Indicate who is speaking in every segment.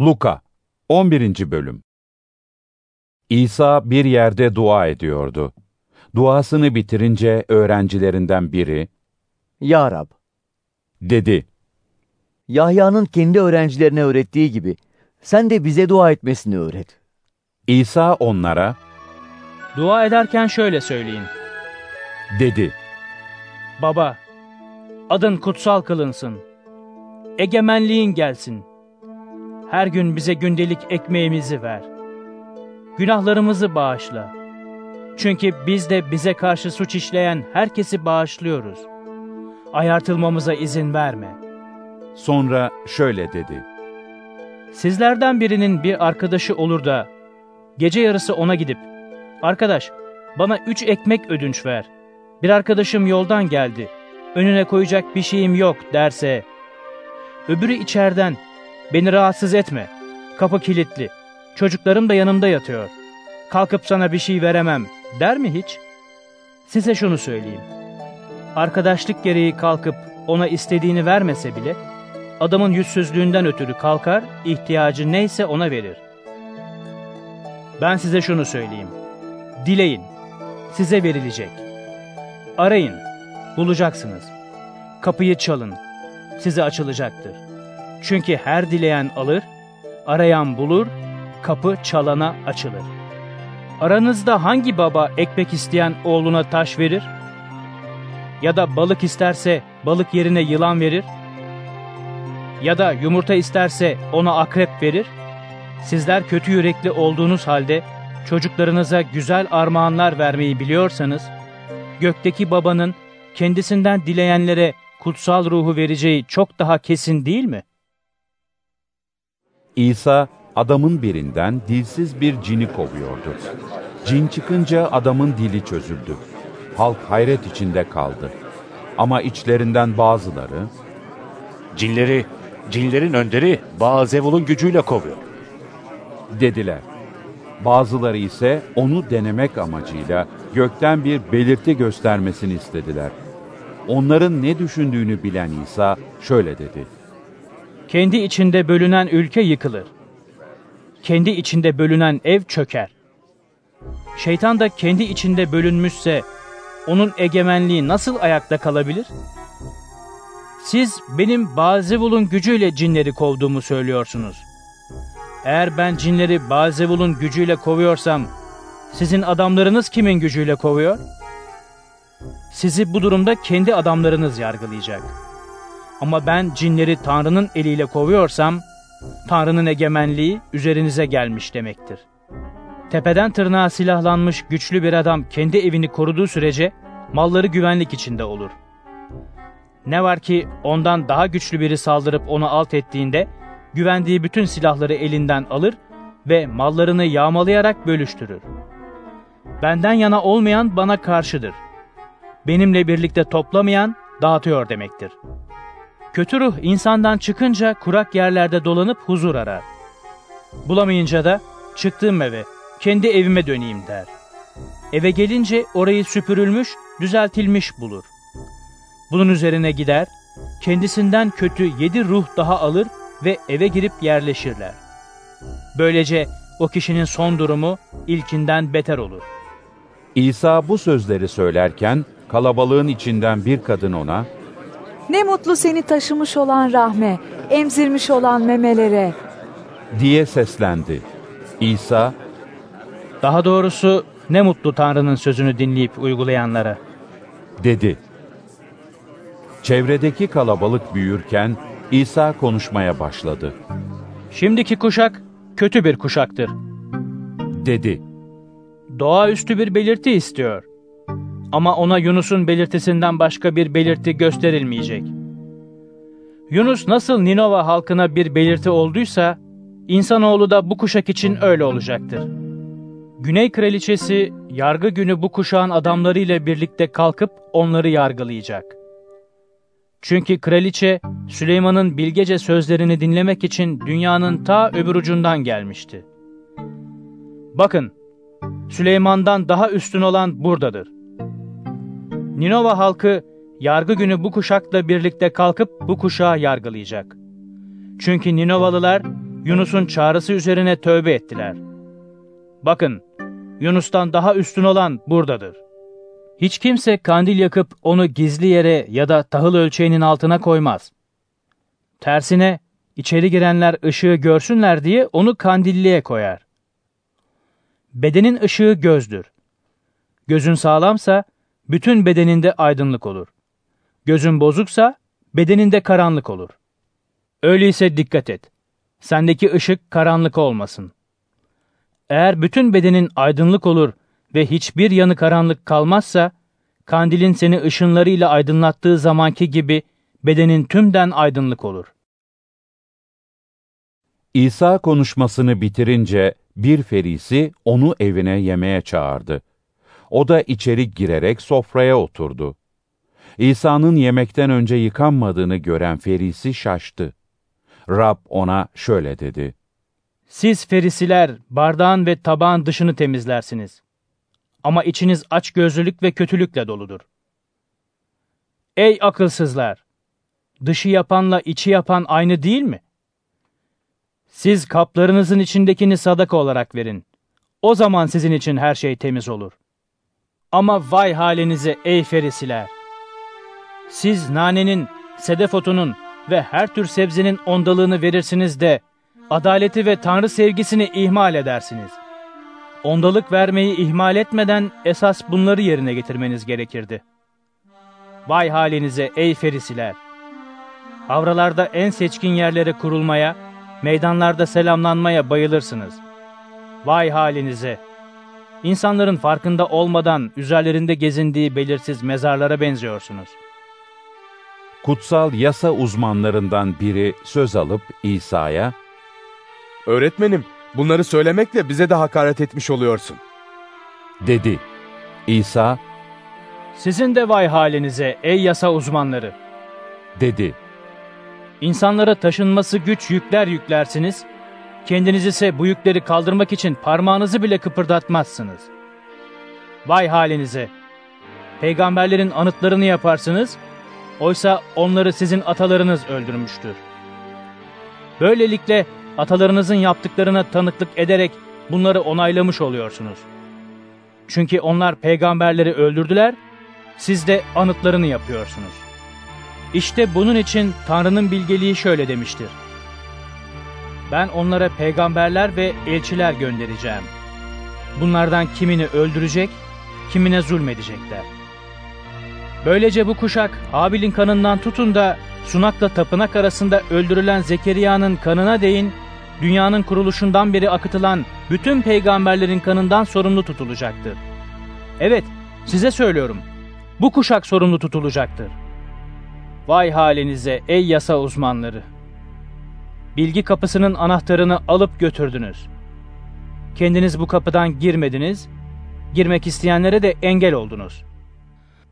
Speaker 1: Luka 11. Bölüm İsa bir yerde dua ediyordu. Duasını bitirince öğrencilerinden biri,
Speaker 2: Ya Rab,
Speaker 1: dedi,
Speaker 2: Yahya'nın kendi öğrencilerine öğrettiği gibi sen de bize dua etmesini öğret.
Speaker 1: İsa onlara,
Speaker 3: Dua ederken şöyle söyleyin.
Speaker 1: dedi,
Speaker 3: Baba, adın kutsal kılınsın. Egemenliğin gelsin. Her gün bize gündelik ekmeğimizi ver. Günahlarımızı bağışla. Çünkü biz de bize karşı suç işleyen herkesi bağışlıyoruz. Ayartılmamıza izin verme.
Speaker 1: sonra şöyle dedi,
Speaker 3: Sizlerden birinin bir arkadaşı olur da gece yarısı ona gidip Arkadaş bana üç ekmek ödünç ver. Bir arkadaşım yoldan geldi. Önüne koyacak bir şeyim yok derse. Öbürü içeriden beni rahatsız etme. Kapı kilitli. Çocuklarım da yanımda yatıyor. Kalkıp sana bir şey veremem der mi hiç? Size şunu söyleyeyim. Arkadaşlık gereği kalkıp ona istediğini vermese bile adamın yüzsüzlüğünden ötürü kalkar, ihtiyacı neyse ona verir. Ben size şunu söyleyeyim. Dileyin, size verilecek. Arayın, bulacaksınız. Kapıyı çalın, size açılacaktır. Çünkü her dileyen alır, arayan bulur, kapı çalana açılır. Aranızda hangi baba ekmek isteyen oğluna taş verir? Ya da balık isterse balık yerine yılan verir? Ya da yumurta isterse ona akrep verir? Sizler kötü yürekli olduğunuz halde çocuklarınıza güzel armağanlar vermeyi biliyorsanız, gökteki babanın kendisinden dileyenlere kutsal ruhu vereceği çok daha kesin değil mi?
Speaker 1: İsa adamın birinden dilsiz bir cini kovuyordu. Cin çıkınca adamın dili çözüldü. Halk hayret içinde kaldı. Ama içlerinden bazıları,
Speaker 4: Cinleri, cinlerin önderi Baazevul'un gücüyle kovuyor.
Speaker 1: dediler. Bazıları ise onu denemek amacıyla gökten bir belirti göstermesini istediler. Onların ne düşündüğünü bilen İsa şöyle dedi.
Speaker 3: Kendi içinde bölünen ülke yıkılır. Kendi içinde bölünen ev çöker. Şeytan da kendi içinde bölünmüşse onun egemenliği nasıl ayakta kalabilir? Siz benim Bazevul'un gücüyle cinleri kovduğumu söylüyorsunuz. Eğer ben cinleri Bazevul'un gücüyle kovuyorsam sizin adamlarınız kimin gücüyle kovuyor? Sizi bu durumda kendi adamlarınız yargılayacak. Ama ben cinleri Tanrı'nın eliyle kovuyorsam, Tanrı'nın egemenliği üzerinize gelmiş demektir. Tepeden tırnağa silahlanmış güçlü bir adam kendi evini koruduğu sürece malları güvenlik içinde olur. Ne var ki ondan daha güçlü biri saldırıp onu alt ettiğinde güvendiği bütün silahları elinden alır ve mallarını yağmalayarak bölüştürür. Benden yana olmayan bana karşıdır. Benimle birlikte toplamayan dağıtıyor demektir. Kötü ruh insandan çıkınca kurak yerlerde dolanıp huzur arar. Bulamayınca da çıktığım eve, kendi evime döneyim der. Eve gelince orayı süpürülmüş, düzeltilmiş bulur. Bunun üzerine gider, kendisinden kötü yedi ruh daha alır ve eve girip yerleşirler. Böylece o kişinin son durumu ilkinden beter olur.
Speaker 1: İsa bu sözleri söylerken kalabalığın içinden bir kadın ona,
Speaker 5: Ne mutlu seni taşımış olan rahme, emzirmiş olan memelere.
Speaker 1: diye seslendi. İsa,
Speaker 3: Daha doğrusu ne mutlu Tanrı'nın sözünü dinleyip uygulayanlara.
Speaker 1: dedi. Çevredeki kalabalık büyürken İsa konuşmaya başladı.
Speaker 3: Şimdiki kuşak kötü bir kuşaktır.
Speaker 1: Dedi.
Speaker 3: Doğaüstü bir belirti istiyor. Ama ona Yunus'un belirtisinden başka bir belirti gösterilmeyecek. Yunus nasıl Ninova halkına bir belirti olduysa, insanoğlu da bu kuşak için öyle olacaktır. Güney kraliçesi yargı günü bu kuşağın adamlarıyla birlikte kalkıp onları yargılayacak. Çünkü kraliçe Süleyman'ın bilgece sözlerini dinlemek için dünyanın ta öbür ucundan gelmişti. Bakın, Süleyman'dan daha üstün olan buradadır. Ninova halkı yargı günü bu kuşakla birlikte kalkıp bu kuşağı yargılayacak. Çünkü Ninovalılar Yunus'un çağrısı üzerine tövbe ettiler. Bakın, Yunus'tan daha üstün olan buradadır. Hiç kimse kandil yakıp onu gizli yere ya da tahıl ölçeğinin altına koymaz. Tersine içeri girenler ışığı görsünler diye onu kandilliğe koyar. Bedenin ışığı gözdür. Gözün sağlamsa bütün bedeninde aydınlık olur. Gözün bozuksa bedeninde karanlık olur. Öyleyse dikkat et. Sendeki ışık karanlık olmasın. Eğer bütün bedenin aydınlık olur ve hiçbir yanı karanlık kalmazsa, kandilin seni ışınlarıyla aydınlattığı zamanki gibi bedenin tümden aydınlık olur.
Speaker 1: İsa konuşmasını bitirince bir ferisi onu evine yemeğe çağırdı. O da içeri girerek sofraya oturdu. İsa'nın yemekten önce yıkanmadığını gören ferisi şaştı. Rab ona şöyle dedi.
Speaker 3: Siz ferisiler bardağın ve tabağın dışını temizlersiniz. Ama içiniz açgözlülük ve kötülükle doludur. Ey akılsızlar! Dışı yapanla içi yapan aynı değil mi? Siz kaplarınızın içindekini sadaka olarak verin. O zaman sizin için her şey temiz olur. Ama vay halinize ey ferisiler! Siz nanenin, sedef otunun ve her tür sebzenin ondalığını verirsiniz de, adaleti ve Tanrı sevgisini ihmal edersiniz. Ondalık vermeyi ihmal etmeden esas bunları yerine getirmeniz gerekirdi. Vay halinize ey ferisiler! Havralarda en seçkin yerlere kurulmaya, meydanlarda selamlanmaya bayılırsınız. Vay halinize! İnsanların farkında olmadan üzerlerinde gezindiği belirsiz mezarlara benziyorsunuz.
Speaker 1: Kutsal yasa uzmanlarından biri söz alıp İsa'ya,
Speaker 6: Öğretmenim, bunları söylemekle bize de hakaret etmiş oluyorsun.
Speaker 1: dedi. İsa,
Speaker 3: Sizin de vay halinize ey yasa uzmanları!
Speaker 1: dedi.
Speaker 3: İnsanlara taşınması güç yükler yüklersiniz, kendiniz ise bu yükleri kaldırmak için parmağınızı bile kıpırdatmazsınız. Vay halinize! Peygamberlerin anıtlarını yaparsınız, oysa onları sizin atalarınız öldürmüştür. Böylelikle atalarınızın yaptıklarına tanıklık ederek bunları onaylamış oluyorsunuz. Çünkü onlar peygamberleri öldürdüler, siz de anıtlarını yapıyorsunuz. İşte bunun için Tanrı'nın bilgeliği şöyle demiştir. Ben onlara peygamberler ve elçiler göndereceğim. Bunlardan kimini öldürecek, kimine zulmedecekler. Böylece bu kuşak Habil'in kanından tutun da sunakla tapınak arasında öldürülen Zekeriya'nın kanına değin, dünyanın kuruluşundan beri akıtılan bütün peygamberlerin kanından sorumlu tutulacaktır. Evet, size söylüyorum, bu kuşak sorumlu tutulacaktır. Vay halinize ey yasa uzmanları! Bilgi kapısının anahtarını alıp götürdünüz. Kendiniz bu kapıdan girmediniz, girmek isteyenlere de engel oldunuz.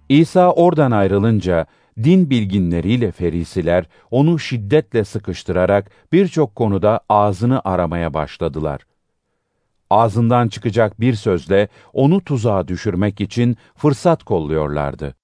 Speaker 1: İsa oradan ayrılınca din bilginleriyle ferisiler onu şiddetle sıkıştırarak birçok konuda ağzını aramaya başladılar. Ağzından çıkacak bir sözle onu tuzağa düşürmek için fırsat kolluyorlardı.